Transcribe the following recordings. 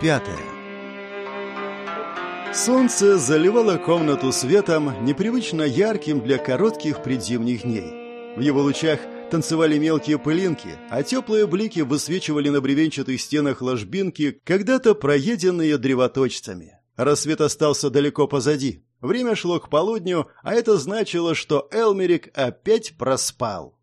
Пятое. Солнце заливало комнату светом, непривычно ярким для коротких предзимних дней. В его лучах танцевали мелкие пылинки, а теплые блики высвечивали на бревенчатых стенах ложбинки, когда-то проеденные древоточцами. Рассвет остался далеко позади. Время шло к полудню, а это значило, что Элмерик опять проспал.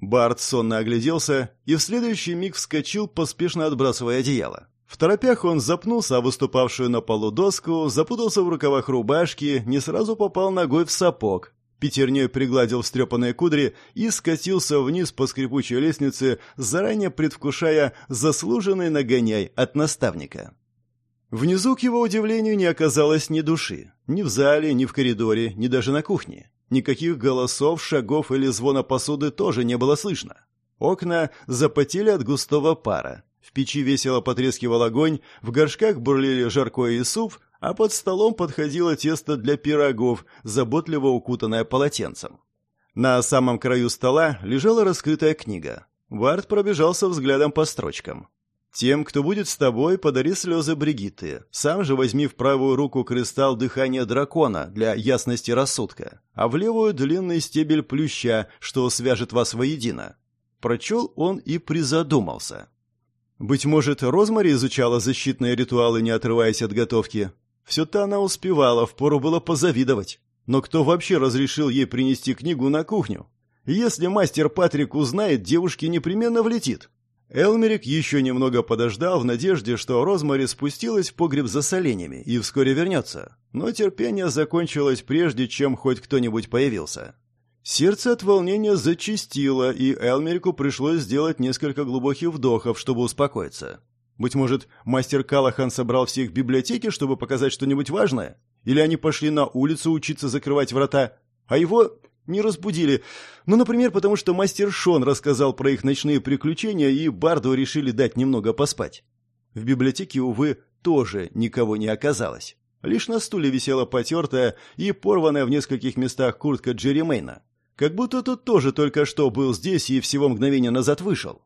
Барт сонно огляделся и в следующий миг вскочил, поспешно отбрасывая одеяло. В торопях он запнулся о выступавшую на полу доску, запутался в рукавах рубашки, не сразу попал ногой в сапог. Пятерней пригладил встрепанные кудри и скатился вниз по скрипучей лестнице, заранее предвкушая заслуженный нагоняй от наставника. Внизу, к его удивлению, не оказалось ни души. Ни в зале, ни в коридоре, ни даже на кухне. Никаких голосов, шагов или звона посуды тоже не было слышно. Окна запотели от густого пара. В печи весело потрескивал огонь, в горшках бурлили жаркое и суп, а под столом подходило тесто для пирогов, заботливо укутанное полотенцем. На самом краю стола лежала раскрытая книга. Вард пробежался взглядом по строчкам. «Тем, кто будет с тобой, подари слезы Бригитты. Сам же возьми в правую руку кристалл дыхания дракона для ясности рассудка, а в левую длинный стебель плюща, что свяжет вас воедино». Прочел он и призадумался. Быть может, Розмари изучала защитные ритуалы, не отрываясь от готовки. Все-то она успевала, впору было позавидовать. Но кто вообще разрешил ей принести книгу на кухню? Если мастер Патрик узнает, девушке непременно влетит. Элмерик еще немного подождал в надежде, что Розмари спустилась в погреб за соленьями и вскоре вернется. Но терпение закончилось прежде, чем хоть кто-нибудь появился. Сердце от волнения зачастило, и Элмерику пришлось сделать несколько глубоких вдохов, чтобы успокоиться. Быть может, мастер Калахан собрал всех в библиотеке, чтобы показать что-нибудь важное? Или они пошли на улицу учиться закрывать врата, а его не разбудили? Ну, например, потому что мастер Шон рассказал про их ночные приключения, и Барду решили дать немного поспать. В библиотеке, увы, тоже никого не оказалось. Лишь на стуле висела потертая и порванная в нескольких местах куртка Джерри Мейна. Как будто тот тоже только что был здесь и всего мгновения назад вышел.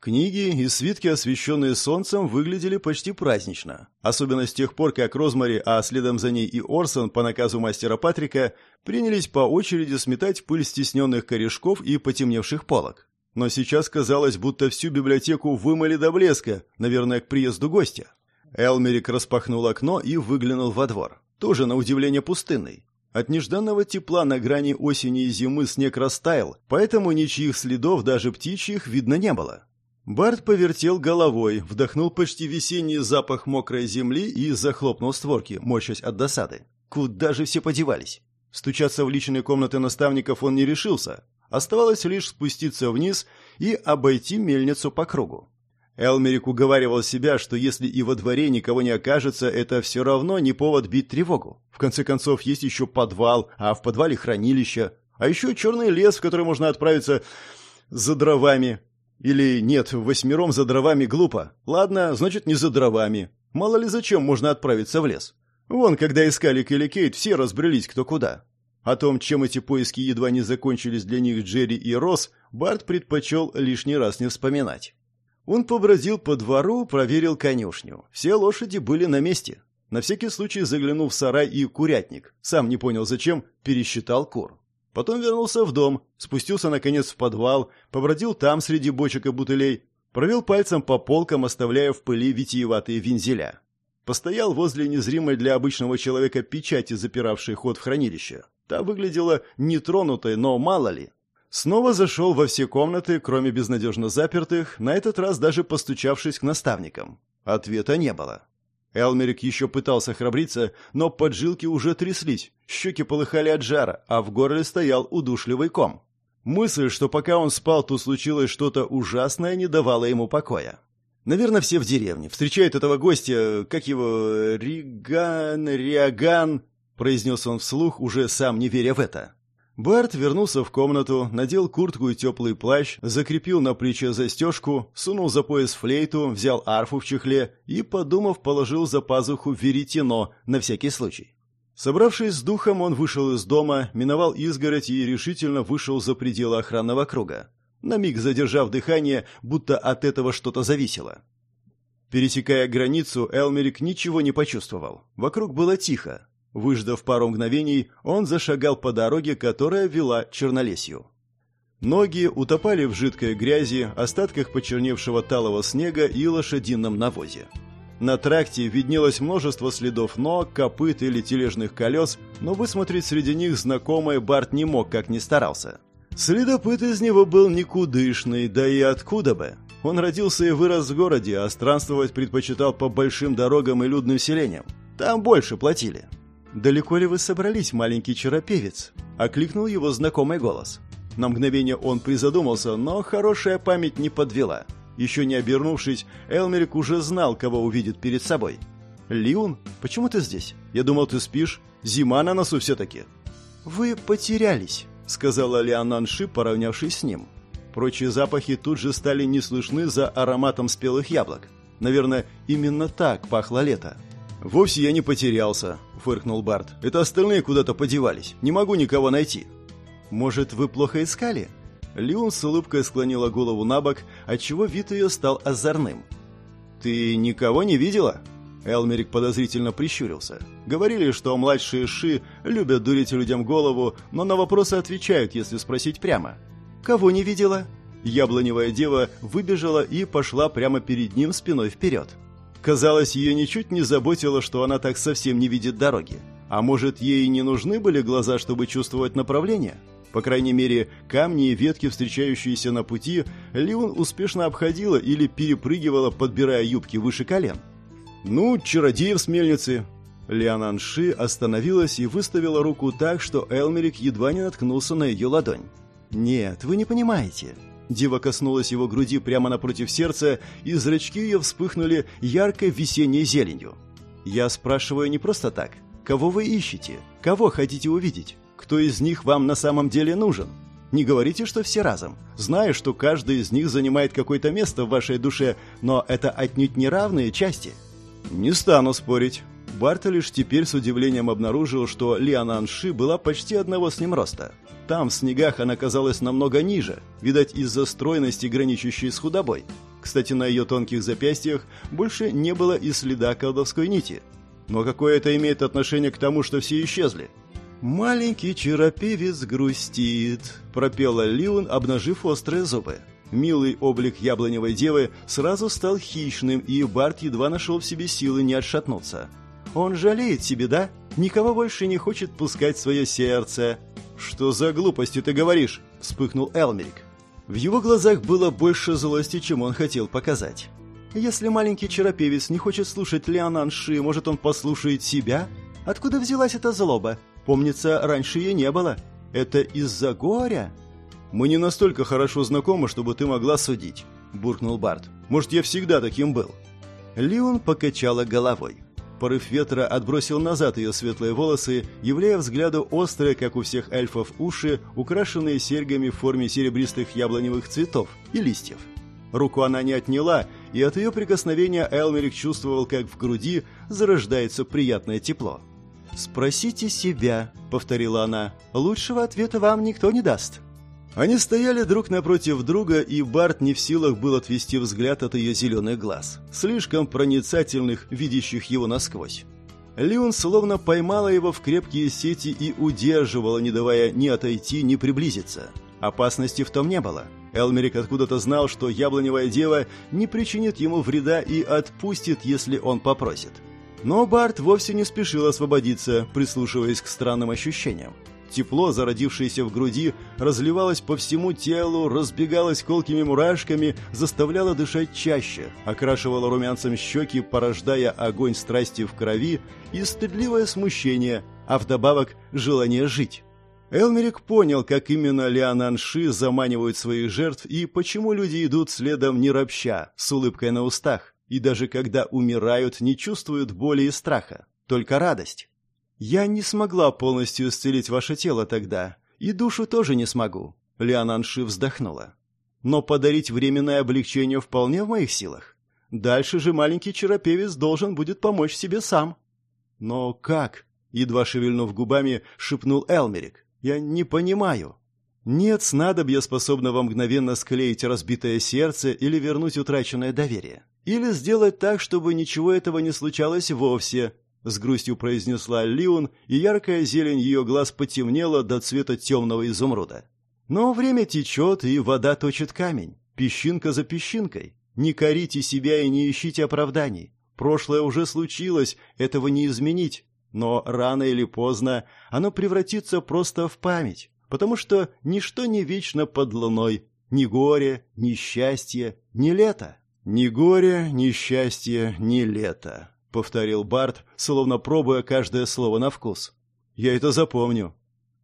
Книги и свитки, освещенные солнцем, выглядели почти празднично. Особенно с тех пор, как Розмари, а следом за ней и Орсон, по наказу мастера Патрика, принялись по очереди сметать пыль стесненных корешков и потемневших полок. Но сейчас казалось, будто всю библиотеку вымыли до блеска, наверное, к приезду гостя. Элмерик распахнул окно и выглянул во двор. Тоже, на удивление, пустынный. От нежданного тепла на грани осени и зимы снег растаял, поэтому ничьих следов, даже птичьих, видно не было. Барт повертел головой, вдохнул почти весенний запах мокрой земли и захлопнул створки, морщась от досады. Куда же все подевались? Стучаться в личные комнаты наставников он не решился. Оставалось лишь спуститься вниз и обойти мельницу по кругу. Элмерик уговаривал себя, что если и во дворе никого не окажется, это все равно не повод бить тревогу. В конце концов, есть еще подвал, а в подвале хранилище. А еще черный лес, в который можно отправиться за дровами. Или нет, восьмером за дровами глупо. Ладно, значит, не за дровами. Мало ли зачем можно отправиться в лес. Вон, когда искали Келли Кейт, все разбрелись кто куда. О том, чем эти поиски едва не закончились для них Джерри и Росс, Барт предпочел лишний раз не вспоминать. Он побродил по двору, проверил конюшню. Все лошади были на месте. На всякий случай заглянул в сарай и курятник. Сам не понял зачем, пересчитал кур. Потом вернулся в дом, спустился наконец в подвал, побродил там среди бочек и бутылей, провел пальцем по полкам, оставляя в пыли витиеватые вензеля. Постоял возле незримой для обычного человека печати, запиравшей ход в хранилище. Та выглядела нетронутой, но мало ли. Снова зашел во все комнаты, кроме безнадежно запертых, на этот раз даже постучавшись к наставникам. Ответа не было. Элмерик еще пытался храбриться, но поджилки уже тряслись, щеки полыхали от жара, а в горле стоял удушливый ком. Мысль, что пока он спал, тут случилось что-то ужасное, не давала ему покоя. Наверное, все в деревне. Встречают этого гостя, как его, Риган, Риаган, произнес он вслух, уже сам не веря в это. Барт вернулся в комнату, надел куртку и теплый плащ, закрепил на плече застежку, сунул за пояс флейту, взял арфу в чехле и, подумав, положил за пазуху веретено на всякий случай. Собравшись с духом, он вышел из дома, миновал изгородь и решительно вышел за пределы охранного круга, на миг задержав дыхание, будто от этого что-то зависело. Пересекая границу, Элмерик ничего не почувствовал. Вокруг было тихо. Выждав пару мгновений, он зашагал по дороге, которая вела Чернолесью. Ноги утопали в жидкой грязи, остатках почерневшего талого снега и лошадином навозе. На тракте виднелось множество следов ног, копыт или тележных колес, но высмотреть среди них знакомое Барт не мог, как ни старался. Следопыт из него был никудышный, да и откуда бы. Он родился и вырос в городе, а странствовать предпочитал по большим дорогам и людным селениям. Там больше платили. «Далеко ли вы собрались, маленький чаропевец?» — окликнул его знакомый голос. На мгновение он призадумался, но хорошая память не подвела. Еще не обернувшись, Элмерик уже знал, кого увидит перед собой. «Лиун, почему ты здесь? Я думал, ты спишь. Зима на носу все-таки». «Вы потерялись», — сказала Леонанши, поравнявшись с ним. Прочие запахи тут же стали не слышны за ароматом спелых яблок. Наверное, именно так пахло лето. «Вовсе я не потерялся», — фыркнул Барт. «Это остальные куда-то подевались. Не могу никого найти». «Может, вы плохо искали?» Лиун с улыбкой склонила голову на бок, отчего вид ее стал озорным. «Ты никого не видела?» Элмерик подозрительно прищурился. Говорили, что младшие Ши любят дурить людям голову, но на вопросы отвечают, если спросить прямо. «Кого не видела?» Яблоневая дева выбежала и пошла прямо перед ним спиной вперед. Казалось, ее ничуть не заботило, что она так совсем не видит дороги. А может, ей не нужны были глаза, чтобы чувствовать направление? По крайней мере, камни и ветки, встречающиеся на пути, Лиун успешно обходила или перепрыгивала, подбирая юбки выше колен. «Ну, чародеев с мельницы!» Лианан Ши остановилась и выставила руку так, что Элмерик едва не наткнулся на ее ладонь. «Нет, вы не понимаете». Дива коснулась его груди прямо напротив сердца, и зрачки ее вспыхнули яркой весенней зеленью. «Я спрашиваю не просто так. Кого вы ищете? Кого хотите увидеть? Кто из них вам на самом деле нужен? Не говорите, что все разом. Знаю, что каждый из них занимает какое-то место в вашей душе, но это отнюдь не равные части». «Не стану спорить». Барта лишь теперь с удивлением обнаружил, что Лиана Ши была почти одного с ним роста. Там, в снегах, она казалась намного ниже, видать, из-за стройности, граничащей с худобой. Кстати, на ее тонких запястьях больше не было и следа колдовской нити. Но какое это имеет отношение к тому, что все исчезли? «Маленький чаропевец грустит», — пропела Лиун, обнажив острые зубы. Милый облик яблоневой девы сразу стал хищным, и Барт едва нашел в себе силы не отшатнуться. «Он жалеет себе, да? Никого больше не хочет пускать свое сердце. «Что за глупости ты говоришь?» – вспыхнул Элмерик. В его глазах было больше злости, чем он хотел показать. «Если маленький чаропевец не хочет слушать Леонан Ши, может, он послушает себя? Откуда взялась эта злоба? Помнится, раньше ее не было. Это из-за горя?» «Мы не настолько хорошо знакомы, чтобы ты могла судить», – буркнул Барт. «Может, я всегда таким был?» Леон покачала головой. Порыв ветра отбросил назад ее светлые волосы, являя взгляду острые, как у всех эльфов, уши, украшенные серьгами в форме серебристых яблоневых цветов и листьев. Руку она не отняла, и от ее прикосновения Элмерик чувствовал, как в груди зарождается приятное тепло. «Спросите себя», — повторила она, — «лучшего ответа вам никто не даст». Они стояли друг напротив друга, и Барт не в силах был отвести взгляд от ее зеленых глаз, слишком проницательных, видящих его насквозь. Лион словно поймала его в крепкие сети и удерживала, не давая ни отойти, ни приблизиться. Опасности в том не было. Элмерик откуда-то знал, что яблоневая дева не причинит ему вреда и отпустит, если он попросит. Но Барт вовсе не спешил освободиться, прислушиваясь к странным ощущениям. Тепло, зародившееся в груди, разливалось по всему телу, разбегалось колкими мурашками, заставляло дышать чаще, окрашивало румянцем щеки, порождая огонь страсти в крови и стыдливое смущение, а вдобавок желание жить. Элмерик понял, как именно Лиананши заманивают своих жертв и почему люди идут следом не ропща, с улыбкой на устах, и даже когда умирают, не чувствуют боли и страха, только радость. «Я не смогла полностью исцелить ваше тело тогда, и душу тоже не смогу», — Лиананши вздохнула. «Но подарить временное облегчение вполне в моих силах. Дальше же маленький чаропевец должен будет помочь себе сам». «Но как?» — едва шевельнув губами, шепнул Элмерик. «Я не понимаю». «Нет снадобья, способного мгновенно склеить разбитое сердце или вернуть утраченное доверие. Или сделать так, чтобы ничего этого не случалось вовсе, с грустью произнесла Лиун, и яркая зелень ее глаз потемнела до цвета темного изумруда. Но время течет, и вода точит камень, песчинка за песчинкой. Не корите себя и не ищите оправданий. Прошлое уже случилось, этого не изменить. Но рано или поздно оно превратится просто в память, потому что ничто не вечно под луной, ни горе, ни счастье, ни лето. «Ни горе, ни счастье, ни лето», — повторил Барт, словно пробуя каждое слово на вкус. «Я это запомню».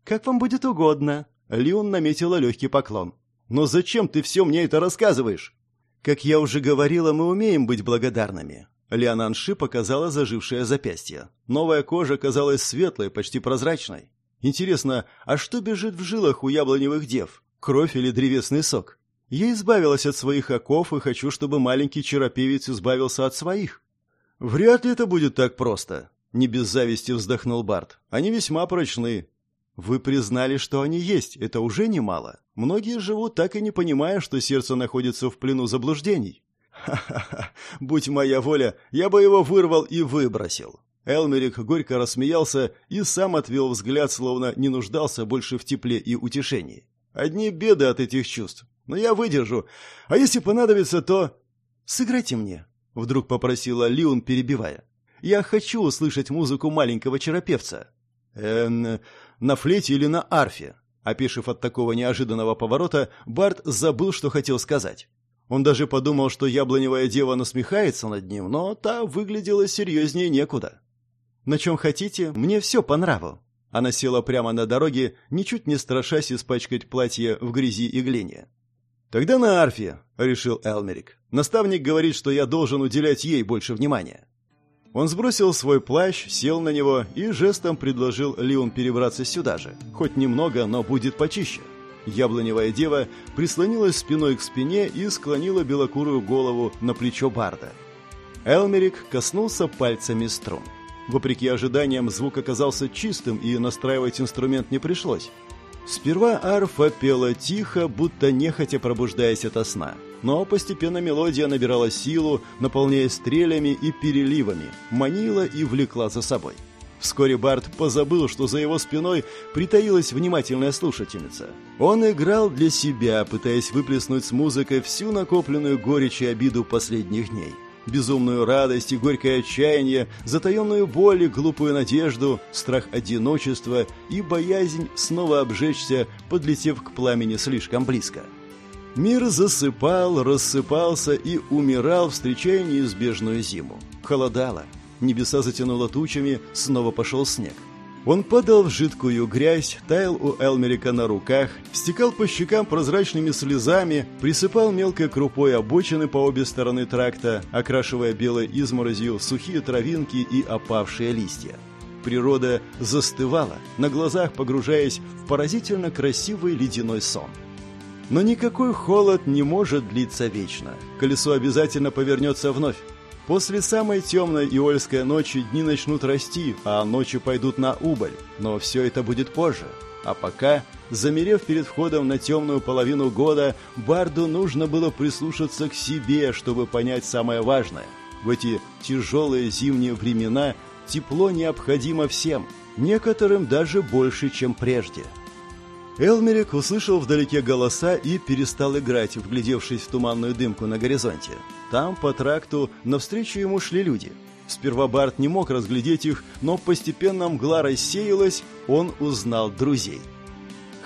«Как вам будет угодно», — Лион наметила легкий поклон. «Но зачем ты все мне это рассказываешь?» «Как я уже говорила, мы умеем быть благодарными». Леонанши показала зажившее запястье. Новая кожа казалась светлой, почти прозрачной. Интересно, а что бежит в жилах у яблоневых дев? Кровь или древесный сок? Я избавилась от своих оков и хочу, чтобы маленький черопевец избавился от своих. Вряд ли это будет так просто, не без зависти вздохнул Барт. Они весьма прочны. Вы признали, что они есть, это уже немало. Многие живут так и не понимая, что сердце находится в плену заблуждений. Ха-ха-ха, будь моя воля, я бы его вырвал и выбросил. Элмерик горько рассмеялся и сам отвел взгляд, словно не нуждался больше в тепле и утешении. Одни беды от этих чувств но я выдержу. А если понадобится, то... Сыграйте мне, вдруг попросила Лиун, перебивая. Я хочу услышать музыку маленького черопевца. Эм, на флейте или на арфе? Опешив от такого неожиданного поворота, Барт забыл, что хотел сказать. Он даже подумал, что яблоневая дева насмехается над ним, но та выглядела серьезнее некуда. «На чем хотите, мне все по нраву». Она села прямо на дороге, ничуть не страшась испачкать платье в грязи и глине. «Тогда на арфе», — решил Элмерик. «Наставник говорит, что я должен уделять ей больше внимания». Он сбросил свой плащ, сел на него и жестом предложил Лион перебраться сюда же. Хоть немного, но будет почище. Яблоневая дева прислонилась спиной к спине и склонила белокурую голову на плечо Барда. Элмерик коснулся пальцами струн. Вопреки ожиданиям, звук оказался чистым, и настраивать инструмент не пришлось. Сперва арфа пела тихо, будто нехотя пробуждаясь ото сна. Но постепенно мелодия набирала силу, наполняя стрелями и переливами, манила и влекла за собой. Вскоре Барт позабыл, что за его спиной притаилась внимательная слушательница. Он играл для себя, пытаясь выплеснуть с музыкой всю накопленную горечь и обиду последних дней безумную радость и горькое отчаяние, затаенную боль и глупую надежду, страх одиночества и боязнь снова обжечься, подлетев к пламени слишком близко. Мир засыпал, рассыпался и умирал, встречая неизбежную зиму. Холодало. Небеса затянуло тучами, снова пошел снег. Он падал в жидкую грязь, таял у Элмерика на руках, стекал по щекам прозрачными слезами, присыпал мелкой крупой обочины по обе стороны тракта, окрашивая белой изморозью сухие травинки и опавшие листья. Природа застывала, на глазах погружаясь в поразительно красивый ледяной сон. Но никакой холод не может длиться вечно. Колесо обязательно повернется вновь. После самой темной иольской ночи дни начнут расти, а ночи пойдут на убыль. Но все это будет позже. А пока, замерев перед входом на темную половину года, Барду нужно было прислушаться к себе, чтобы понять самое важное. В эти тяжелые зимние времена тепло необходимо всем, некоторым даже больше, чем прежде. Элмерик услышал вдалеке голоса и перестал играть, вглядевшись в туманную дымку на горизонте. Там, по тракту, навстречу ему шли люди. Сперва Барт не мог разглядеть их, но постепенно мгла рассеялась, он узнал друзей.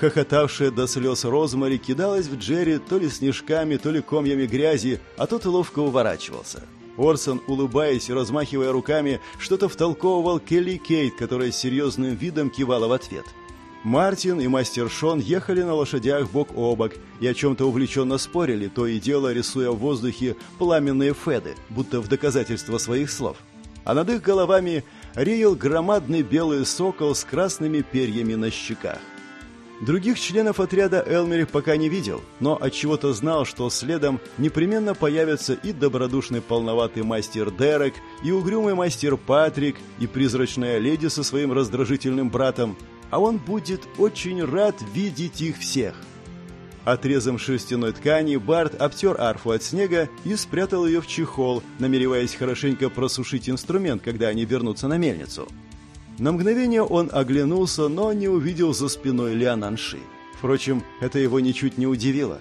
Хохотавшая до слез Розмари кидалась в Джерри то ли снежками, то ли комьями грязи, а тот ловко уворачивался. Орсон, улыбаясь и размахивая руками, что-то втолковывал Келли Кейт, которая с серьезным видом кивала в ответ – Мартин и мастер Шон ехали на лошадях бок о бок и о чем-то увлеченно спорили, то и дело рисуя в воздухе пламенные феды, будто в доказательство своих слов. А над их головами реял громадный белый сокол с красными перьями на щеках. Других членов отряда Элмерих пока не видел, но от чего то знал, что следом непременно появятся и добродушный полноватый мастер Дерек, и угрюмый мастер Патрик, и призрачная леди со своим раздражительным братом, а он будет очень рад видеть их всех. Отрезом шерстяной ткани Барт обтер арфу от снега и спрятал ее в чехол, намереваясь хорошенько просушить инструмент, когда они вернутся на мельницу. На мгновение он оглянулся, но не увидел за спиной Леонанши. Впрочем, это его ничуть не удивило.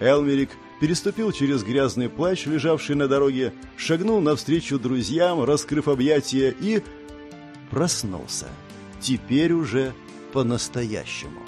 Элмерик переступил через грязный плащ, лежавший на дороге, шагнул навстречу друзьям, раскрыв объятия, и проснулся. Теперь уже по-настоящему.